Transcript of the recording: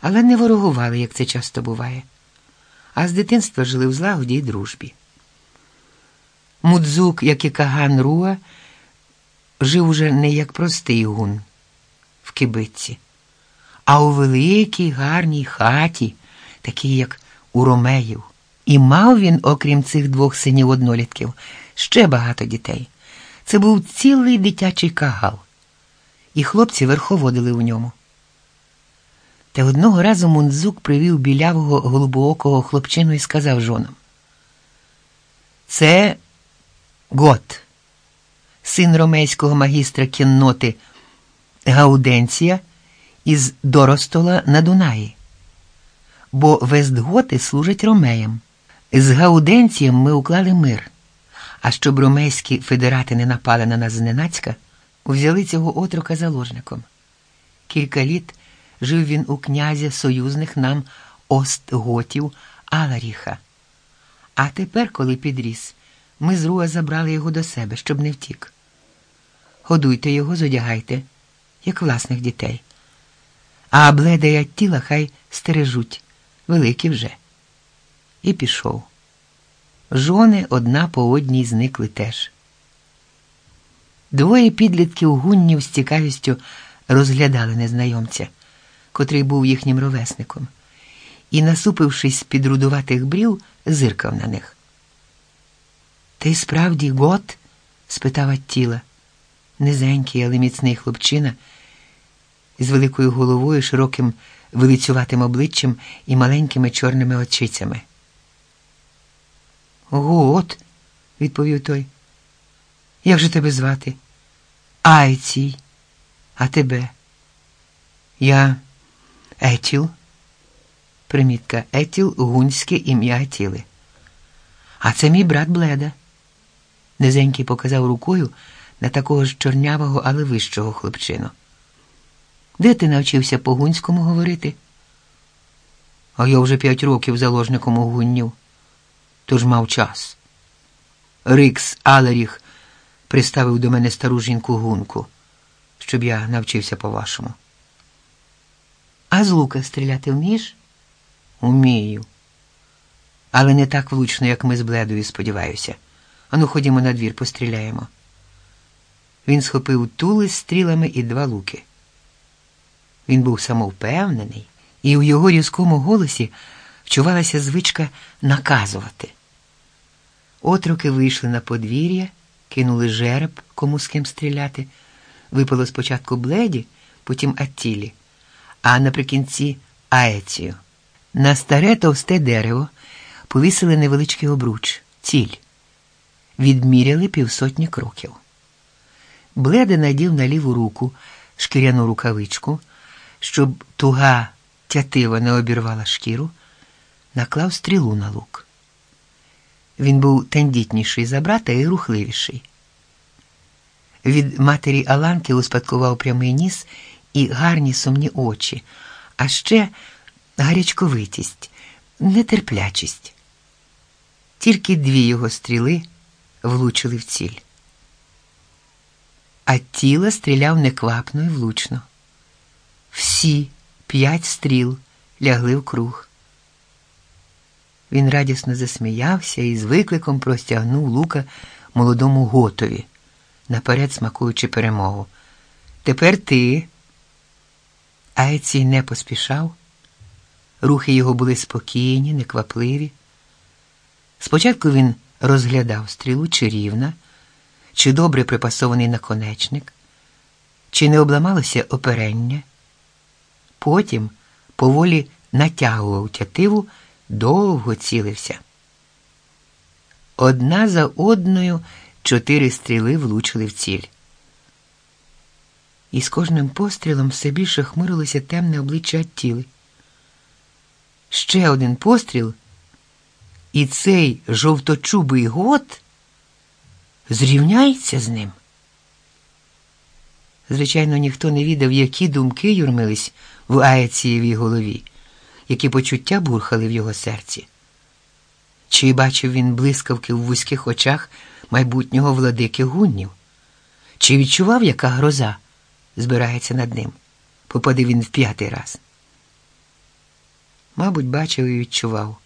але не ворогували, як це часто буває, а з дитинства жили в злагоді й дружбі. Мудзук, як і Каган Руа, жив уже не як простий гун в кибитці, а у великій гарній хаті, такій, як у Ромеїв. І мав він, окрім цих двох синів однолітків, ще багато дітей. Це був цілий дитячий кагал, і хлопці верховодили у ньому. Та одного разу Мундзук привів білявого голубоокого хлопчину і сказав жонам: Це Гот, син ромейського магістра кінноти Гауденція із Доростола на Дунаї. Бо Вестготи служать ромеям. З Гауденцієм ми уклали мир. А щоб ромейські федерати не напали на нас зненацька, взяли цього отрока заложником. Кілька літ жив він у князя союзних нам Остготів Аларіха. А тепер, коли підріс, ми з Руа забрали його до себе, щоб не втік. Годуйте його, зодягайте, як власних дітей. А бледа тіла хай стережуть, великі вже. І пішов. Жони одна по одній зникли теж. Двоє підлітків гуннів з цікавістю розглядали незнайомця, котрий був їхнім ровесником, і, насупившись під рудуватих брів, зиркав на них. Ти справді гот? спитав Аттіла. Низенький, але міцний хлопчина, з великою головою, широким вилицюватим обличчям і маленькими чорними очицями. Гот, відповів той. Як же тебе звати? Айцій. А тебе? Я Етіл. Примітка Етіл гунське ім'я Аттіли. А це мій брат Бледа. Низенький показав рукою на такого ж чорнявого, але вищого хлопчину. Де ти навчився по гунському говорити? А я вже п'ять років заложником у гуннів тож мав час. Рикс Алеріх приставив до мене стару жінку гунку, щоб я навчився по-вашому. А з лука стріляти вмієш? Умію. Але не так влучно, як ми з бледою, сподіваюся. Ану, ходімо на двір, постріляємо. Він схопив тули з стрілами і два луки. Він був самовпевнений, і у його різкому голосі вчувалася звичка наказувати. Отроки вийшли на подвір'я, кинули жереб, кому з ким стріляти. Випало спочатку бледі, потім Аттілі, а наприкінці Аецію. На старе товсте дерево повісили невеличкий обруч, ціль. Відміряли півсотні кроків. Бледе надів на ліву руку шкіряну рукавичку, щоб туга тятива не обірвала шкіру, наклав стрілу на лук. Він був тендітніший за брата і рухливіший. Від матері Аланки успадкував прямий ніс і гарні сумні очі, а ще гарячковитість, нетерплячість. Тільки дві його стріли влучили в ціль. А тіло стріляв неквапно і влучно. Всі п'ять стріл лягли в круг. Він радісно засміявся і з викликом простягнув лука молодому готові, наперед смакуючи перемогу. Тепер ти. Айці не поспішав. Рухи його були спокійні, неквапливі. Спочатку він розглядав стрілу, чи рівна, чи добре припасований наконечник, чи не обламалося оперення. Потім поволі натягував тятиву довго цілився. Одна за одною чотири стріли влучили в ціль. І з кожним пострілом все більше хмурилося темне обличчя тіли. Ще один постріл, і цей жовточубий гот зрівняється з ним. Звичайно, ніхто не відав, які думки юрмились в Аецієвій голові які почуття бурхали в його серці. Чи бачив він блискавки в вузьких очах майбутнього владики гуннів? Чи відчував, яка гроза збирається над ним. Попаде він в п'ятий раз. Мабуть, бачив і відчував.